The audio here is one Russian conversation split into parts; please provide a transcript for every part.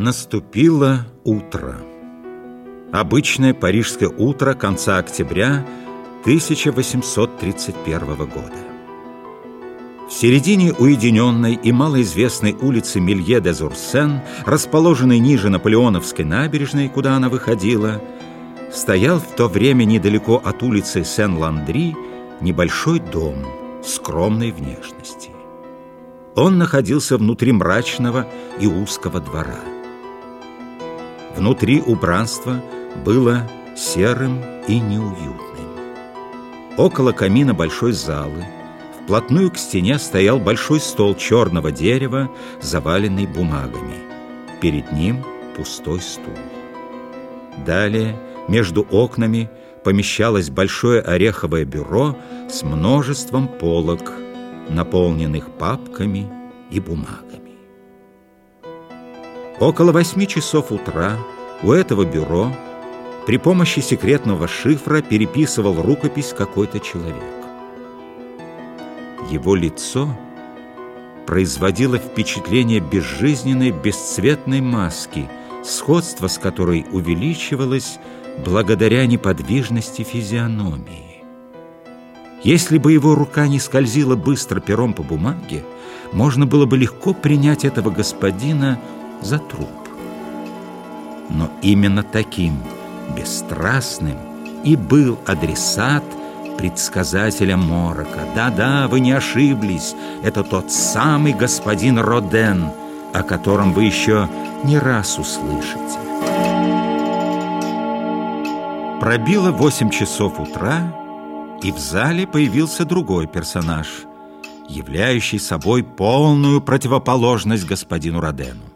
Наступило утро. Обычное парижское утро конца октября 1831 года. В середине уединенной и малоизвестной улицы Милье де Зурсен, расположенной ниже Наполеоновской набережной, куда она выходила, стоял в то время недалеко от улицы Сен-Ландри небольшой дом скромной внешности. Он находился внутри мрачного и узкого двора. Внутри убранство было серым и неуютным. Около камина большой залы вплотную к стене стоял большой стол черного дерева, заваленный бумагами. Перед ним пустой стул. Далее, между окнами, помещалось большое ореховое бюро с множеством полок, наполненных папками и бумагами. Около восьми часов утра у этого бюро при помощи секретного шифра переписывал рукопись какой-то человек. Его лицо производило впечатление безжизненной бесцветной маски, сходство с которой увеличивалось благодаря неподвижности физиономии. Если бы его рука не скользила быстро пером по бумаге, можно было бы легко принять этого господина за труп. Но именно таким бесстрастным и был адресат предсказателя Морока. Да-да, вы не ошиблись, это тот самый господин Роден, о котором вы еще не раз услышите. Пробило восемь часов утра, и в зале появился другой персонаж, являющий собой полную противоположность господину Родену.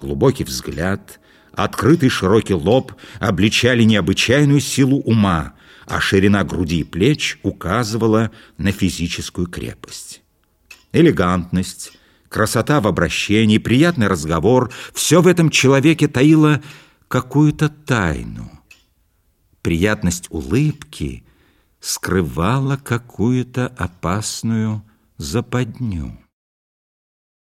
Глубокий взгляд, открытый широкий лоб обличали необычайную силу ума, а ширина груди и плеч указывала на физическую крепость. Элегантность, красота в обращении, приятный разговор — все в этом человеке таило какую-то тайну. Приятность улыбки скрывала какую-то опасную западню.